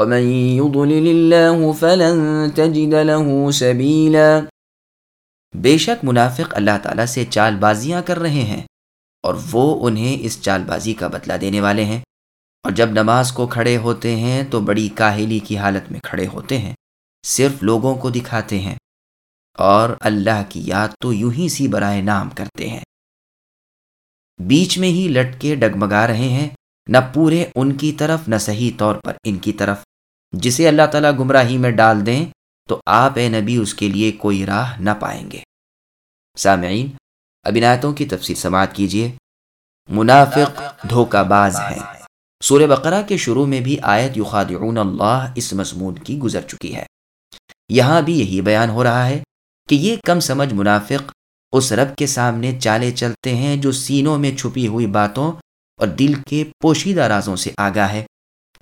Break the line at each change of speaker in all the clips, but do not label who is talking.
ومن يضلل الله فلن تجد له سبيلا۔
بے شک منافق اللہ تعالیٰ سے چال بازیاں کر رہے ہیں اور وہ انہیں اس چال بازی کا بدلہ دینے والے ہیں۔ اور جب نماز کو کھڑے ہوتے ہیں تو بڑی کاہلی کی حالت میں کھڑے ہوتے ہیں، صرف لوگوں کو دکھاتے ہیں۔ اور اللہ کی یاد تو یوں ہی سی برائے نام کرتے ہیں۔ بیچ میں ہی لٹ کے ڈگمگا رہے ہیں نہ پورے ان کی طرف، نہ صحیح طور پر ان کی طرف۔ جسے اللہ تعالیٰ گمراہی میں ڈال دیں، تو آپ اے نبی اس کے لیے کوئی راہ نہ پائیں گے۔ سامعین ابنایتوں کی تفصیل سماعت کیجیے۔ منافق دھوکہ باز ہیں۔ سور بقرہ کے شروع میں بھی آیت یخادعون اللہ اس مضمون کی گزر چکی ہے۔ یہاں بھی یہی بیان ہو رہا ہے کہ یہ کم سمجھ منافق اس رب کے سامنے چالے چلتے ہیں جو سینوں میں چھپی ہوئی باتوں اور دل کے پوشیدہ رازوں سے آگاہ ہے۔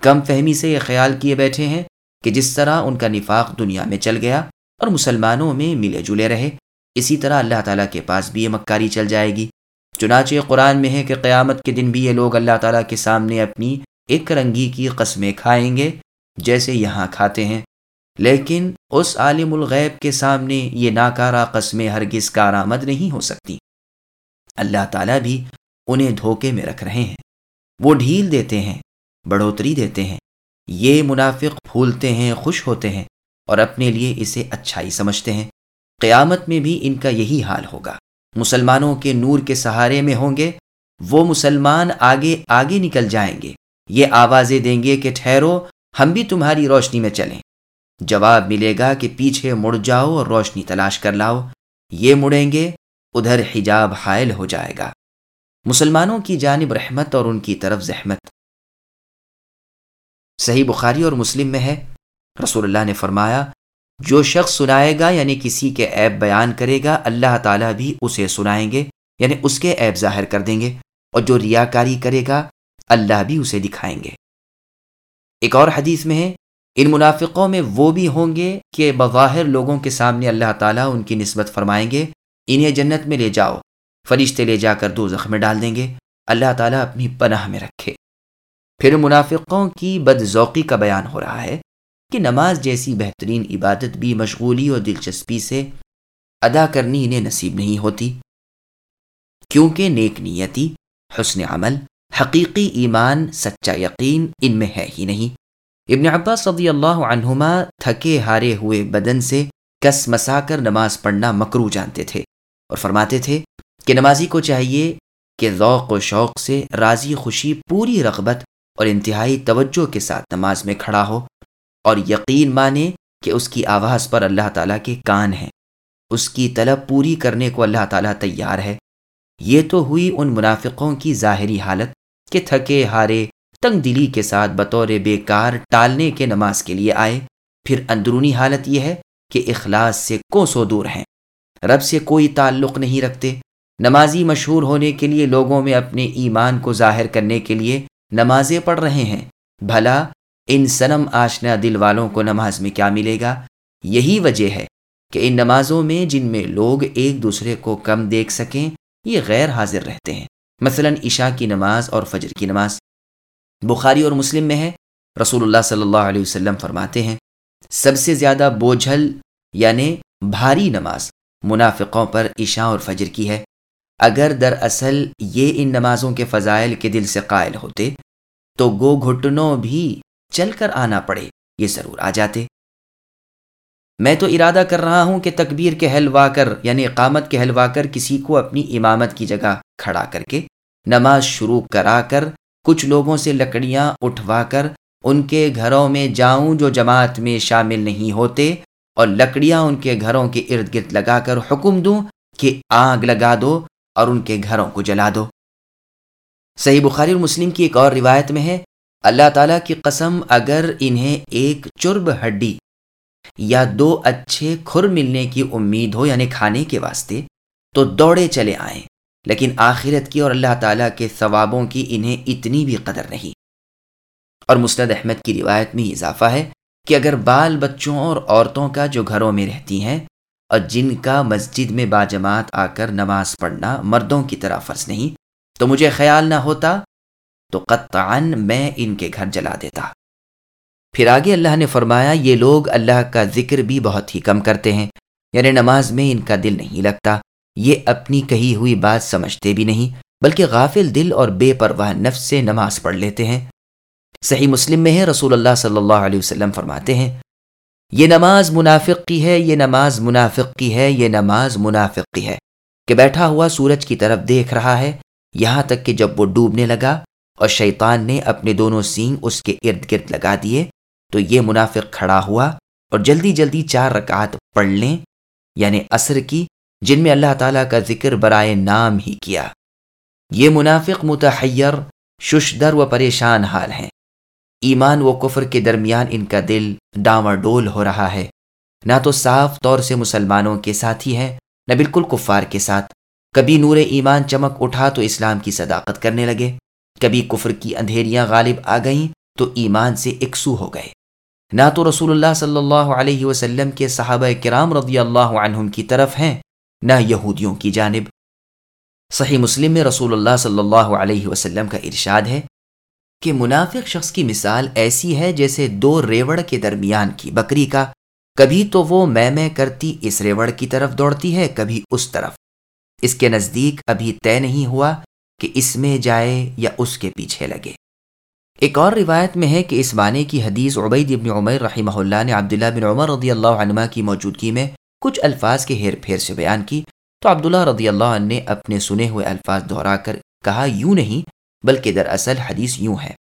کم فہمی سے یہ خیال کیے بیٹھے ہیں کہ جس طرح ان کا نفاق دنیا میں چل گیا اور مسلمانوں میں ملے جلے رہے، اسی طرح اللہ تعالیٰ کے پاس بھی یہ مکاری چل جائے گی۔ چنانچہ قرآن میں ہے کہ قیامت کے دن بھی یہ لوگ اللہ تعالیٰ کے سامنے اپنی ایک رنگی کی قسمیں کھائیں گے جیسے یہاں کھاتے ہیں۔ لیکن اس عالم الغیب کے سامنے یہ ناکارہ قسمیں ہرگز کارآمد نہیں ہو سکتی۔ اللہ تعالیٰ بھی انہیں دھوکے میں رکھ رہے ہیں۔ وہ ڈھیل دیتے ہیں، بڑھوتری دیتے ہیں۔ یہ منافق پھولتے ہیں، خوش ہوتے ہیں اور اپنے لیے اسے اچھائی سمجھتے ہیں۔ قیامت میں بھی ان کا یہی حال ہوگا۔ مسلمانوں کے نور کے سہارے میں ہوں گے۔ وہ مسلمان آگے آگے نکل جائیں گے۔ یہ آوازیں دیں گے کہ ٹھہرو، ہم بھی تمہاری روشنی میں چلیں۔ جواب ملے گا کہ پیچھے مڑ جاؤ اور روشنی تلاش کر لاؤ۔ یہ مڑیں گے، ادھر حجاب حائل ہو جائے گا۔ مسلمانوں کی جانب رحمت اور ان کی طرف زحمت۔ صحیح بخاری اور مسلم میں ہے۔ رسول اللہ نے فرمایا، جو شخص سنائے گا یعنی کسی کے عیب بیان کرے گا، اللہ تعالیٰ بھی اسے سنائیں گے یعنی اس کے عیب ظاہر کر دیں گے۔ اور جو ریاکاری کرے گا، اللہ بھی اسے دکھائیں گے۔ ایک اور حدیث میں ہے، ان منافقوں میں وہ بھی ہوں گے کہ بظاہر لوگوں کے سامنے اللہ تعالیٰ ان کی نسبت فرمائیں گے، انہیں جنت میں لے جاؤ۔ فرشتے لے جا کر دو زخم ڈال دیں گے۔ اللہ تعالیٰ اپنی پناہ میں رکھے۔ پھر منافقوں کی بد ذوقی کا بیان ہو رہا ہے کہ نماز جیسی بہترین عبادت بھی مشغولی اور دلچسپی سے ادا کرنی انہیں نصیب نہیں ہوتی۔ کیونکہ نیک نیتی، حسن عمل، حقیقی ایمان، سچا یقین ان میں ہے ہی نہیں۔ ابن عباس صدی اللہ عنہما تھکے ہارے ہوئے بدن سے کس مسا کر نماز پڑھنا مکرو جانتے تھے اور فرماتے تھے کہ نمازی کو چاہیے کہ ذوق و شوق سے راضی خوشی پوری رغبت اور انتہائی توجہ کے ساتھ نماز میں کھڑا ہو اور یقین مانے کہ اس کی آواز پر اللہ تعالیٰ کے کان ہیں۔ اس کی طلب پوری کرنے کو اللہ تعالیٰ تیار ہے۔ یہ تو ہوئی ان منافقوں کی ظاہری حالت کہ تھکے ہارے، تنگ دلی کے ساتھ بطور بیکار ٹالنے کے نماز کے لیے آئے۔ پھر اندرونی حالت یہ ہے کہ اخلاص سے کو سو دور ہیں۔ رب سے کوئی تعلق نہیں رکھتے۔ نمازی مشہور ہونے کے لیے لوگوں میں اپنے ایمان کو ظاہر کرنے کے لیے نمازیں پڑھ رہے ہیں۔ بھلا، ان سنم آشنا دل والوں کو نماز میں کیا ملے گا؟ یہی وجہ ہے کہ ان نمازوں میں جن میں لوگ ایک دوسرے کو کم دیکھ سکیں، یہ غیر حاضر رہتے ہیں۔ مثلا عشاء کی نماز اور فجر کی نماز۔ بخاری اور مسلم میں ہے، رسول اللہ صلی اللہ علیہ وسلم فرماتے ہیں، سب سے زیادہ بوجھل یعنی بھاری نماز، منافقوں پر عشاء اور فجر کی ہے۔ اگر دراصل یہ ان نمازوں کے فضائل کے دل سے قائل ہوتے، تو گو گھٹنوں بھی چل کر آنا پڑے، یہ ضرور آ جاتے۔ میں تو ارادہ کر رہا ہوں کہ تکبیر کے حلوا کر یعنی اقامت کے حلوا کر کسی کو اپنی امامت کی جگہ کھڑا کر کے نماز شروع کرا کر کچھ لوگوں سے لکڑیاں اٹھوا کر ان کے گھروں میں جاؤں جو جماعت میں شامل نہیں ہوتے، اور لکڑیاں ان کے گھروں کے ارد گرد لگا کر حکم دوں کہ آگ لگا دو اور ان کے گھروں کو جلا دو۔ صحیح بخاری اور مسلم کی ایک اور روایت میں ہے، اللہ تعالیٰ کی قسم اگر انہیں ایک چرب ہڈی یا دو اچھے کھر ملنے کی امید ہو یعنی کھانے کے واسطے، تو دوڑے چلے آئیں۔ لیکن آخرت کی اور اللہ تعالیٰ کے ثوابوں کی انہیں اتنی بھی قدر نہیں۔ اور مسند احمد کی روایت میں اضافہ ہے کہ اگر بال بچوں اور عورتوں کا جو گھروں میں رہتی ہیں اور جن کا مسجد میں باجماعت آ کر نماز پڑھنا مردوں کی طرح فرض نہیں، تو مجھے خیال نہ ہوتا تو قطعا میں ان کے گھر جلا دیتا۔ پھر آگے اللہ نے فرمایا، یہ لوگ اللہ کا ذکر بھی بہت ہی کم کرتے ہیں یعنی نماز میں ان کا دل نہیں لگتا۔ یہ اپنی کہی ہوئی بات سمجھتے بھی نہیں، بلکہ غافل دل اور بے پرواہ نفس سے نماز پڑھ لیتے ہیں۔ صحیح مسلم میں ہے، رسول اللہ صلی اللہ علیہ وسلم فرماتے ہیں یہ نماز منافق کی ہے، یہ نماز منافق کی ہے، یہ نماز منافق کی ہے۔ کہ بیٹھا ہوا سورج کی طرف دیکھ رہا ہے، یہاں تک کہ جب وہ ڈوبنے لگا اور شیطان نے اپنے دونوں سینگ اس کے ارد گرد لگا دیے، تو یہ منافق کھڑا ہوا اور جلدی جلدی چار رکعت پڑھ لیں یعنی عصر کی، جن میں اللہ تعالیٰ کا ذکر برائے نام ہی کیا۔ یہ منافق متحیر، ششدر و پریشان حال ہیں۔ ایمان و کفر کے درمیان ان کا دل ڈاور ڈول ہو رہا ہے۔ نہ تو صاف طور سے مسلمانوں کے ساتھ ہی ہے نہ بالکل کفار کے ساتھ۔ کبھی نور ایمان چمک اٹھا تو اسلام کی صداقت کرنے لگے۔ کبھی کفر کی اندھیریاں غالب آ گئیں تو ایمان سے اکسو ہو گئے۔ نہ تو رسول اللہ صلی اللہ علیہ وسلم کے صحابہ کرام رضی اللہ عنہم کی طرف ہیں، نہ یہودیوں کی جانب۔ صحیح مسلم میں رسول اللہ صلی اللہ علیہ وسلم کا ارشاد ہے کہ منافق شخص کی مثال ایسی ہے جیسے دو ریوڑ کے درمیان کی بکری کا۔ کبھی تو وہ میں میں کرتی اس ریوڑ کی طرف دوڑتی ہے، کبھی اس طرف۔ اس کے نزدیک ابھی طے نہیں ہوا کہ اس میں جائے یا اس کے پیچھے لگے۔ ایک اور روایت میں ہے کہ اس معنی کی حدیث عبید ابن عمر رحمہ اللہ نے عبداللہ بن عمر رضی اللہ عنہ کی موجودگی میں کچھ الفاظ کے ہیر پھیر سے بیان کی۔ تو عبداللہ رضی اللہ عنہ نے اپنے سنے ہوئے الفاظ دہرا کر کہا، یوں نہیں بلکہ دراصل حدیث یوں ہے۔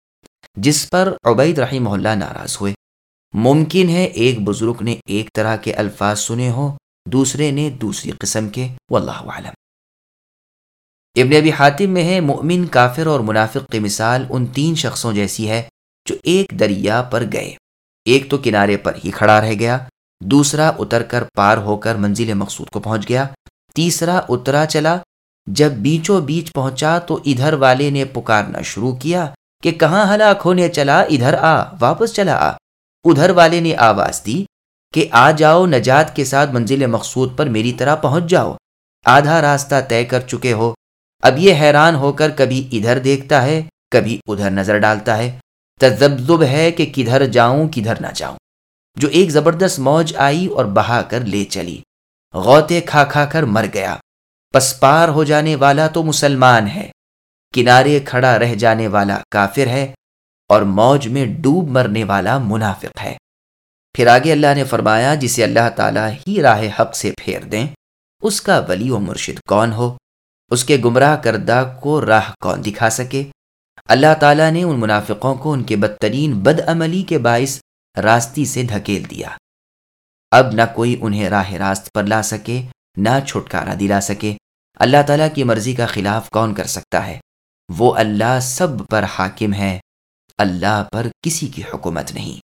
جس پر عبید رحمہ اللہ ناراض ہوئے۔ ممکن ہے ایک بزرگ نے ایک طرح کے الفاظ سنے ہوں، دوسرے نے دوسری قسم کے۔ واللہ عالم ابن ابی حاتم میں ہے، مؤمن، کافر اور منافق کی مثال ان تین شخصوں جیسی ہے جو ایک دریا پر گئے۔ ایک تو کنارے پر ہی کھڑا رہ گیا، دوسرا اتر کر پار ہو کر منزل مقصود کو پہنچ گیا، تیسرا اترا چلا جب بیچوں بیچ پہنچا تو ادھر والے نے پکارنا شروع کیا کہ کہاں ہلاک ہونے چلا، ادھر آ، واپس چلا آ۔ ادھر والے نے آواز دی کہ آ جاؤ، نجات کے ساتھ منزل مقصود پر میری طرح پہنچ جاؤ۔ آدھا راستہ طے کر چکے ہو۔ اب یہ حیران ہو کر کبھی ادھر دیکھتا ہے، کبھی ادھر نظر ڈالتا ہے۔ تذبذب ہے کہ کدھر جاؤں، کدھر نہ جاؤں۔ جو ایک زبردست موج آئی اور بہا کر لے چلی۔ غوطے کھا کھا کر مر گیا۔ پسپار ہو جانے والا تو مسلمان ہے۔ کنارے کھڑا رہ جانے والا کافر ہے اور موج میں ڈوب مرنے والا منافق ہے۔ پھر آگے اللہ نے فرمایا، جسے اللہ تعالیٰ ہی راہ حق سے پھیر دیں، اس کا ولی و مرشد کون ہو؟ اس کے گمراہ کردہ کو راہ کون دکھا سکے؟ اللہ تعالیٰ نے ان منافقوں کو ان کے بدترین بد عملی کے باعث راستی سے دھکیل دیا۔ اب نہ کوئی انہیں راہ راست پر لا سکے۔ نہ چھٹکارا دلا سکے۔ اللہ تعالیٰ کی مرضی کا خلاف کون کر سکتا ہے؟ وہ اللہ سب پر حاکم ہے۔ اللہ پر کسی کی حکومت نہیں۔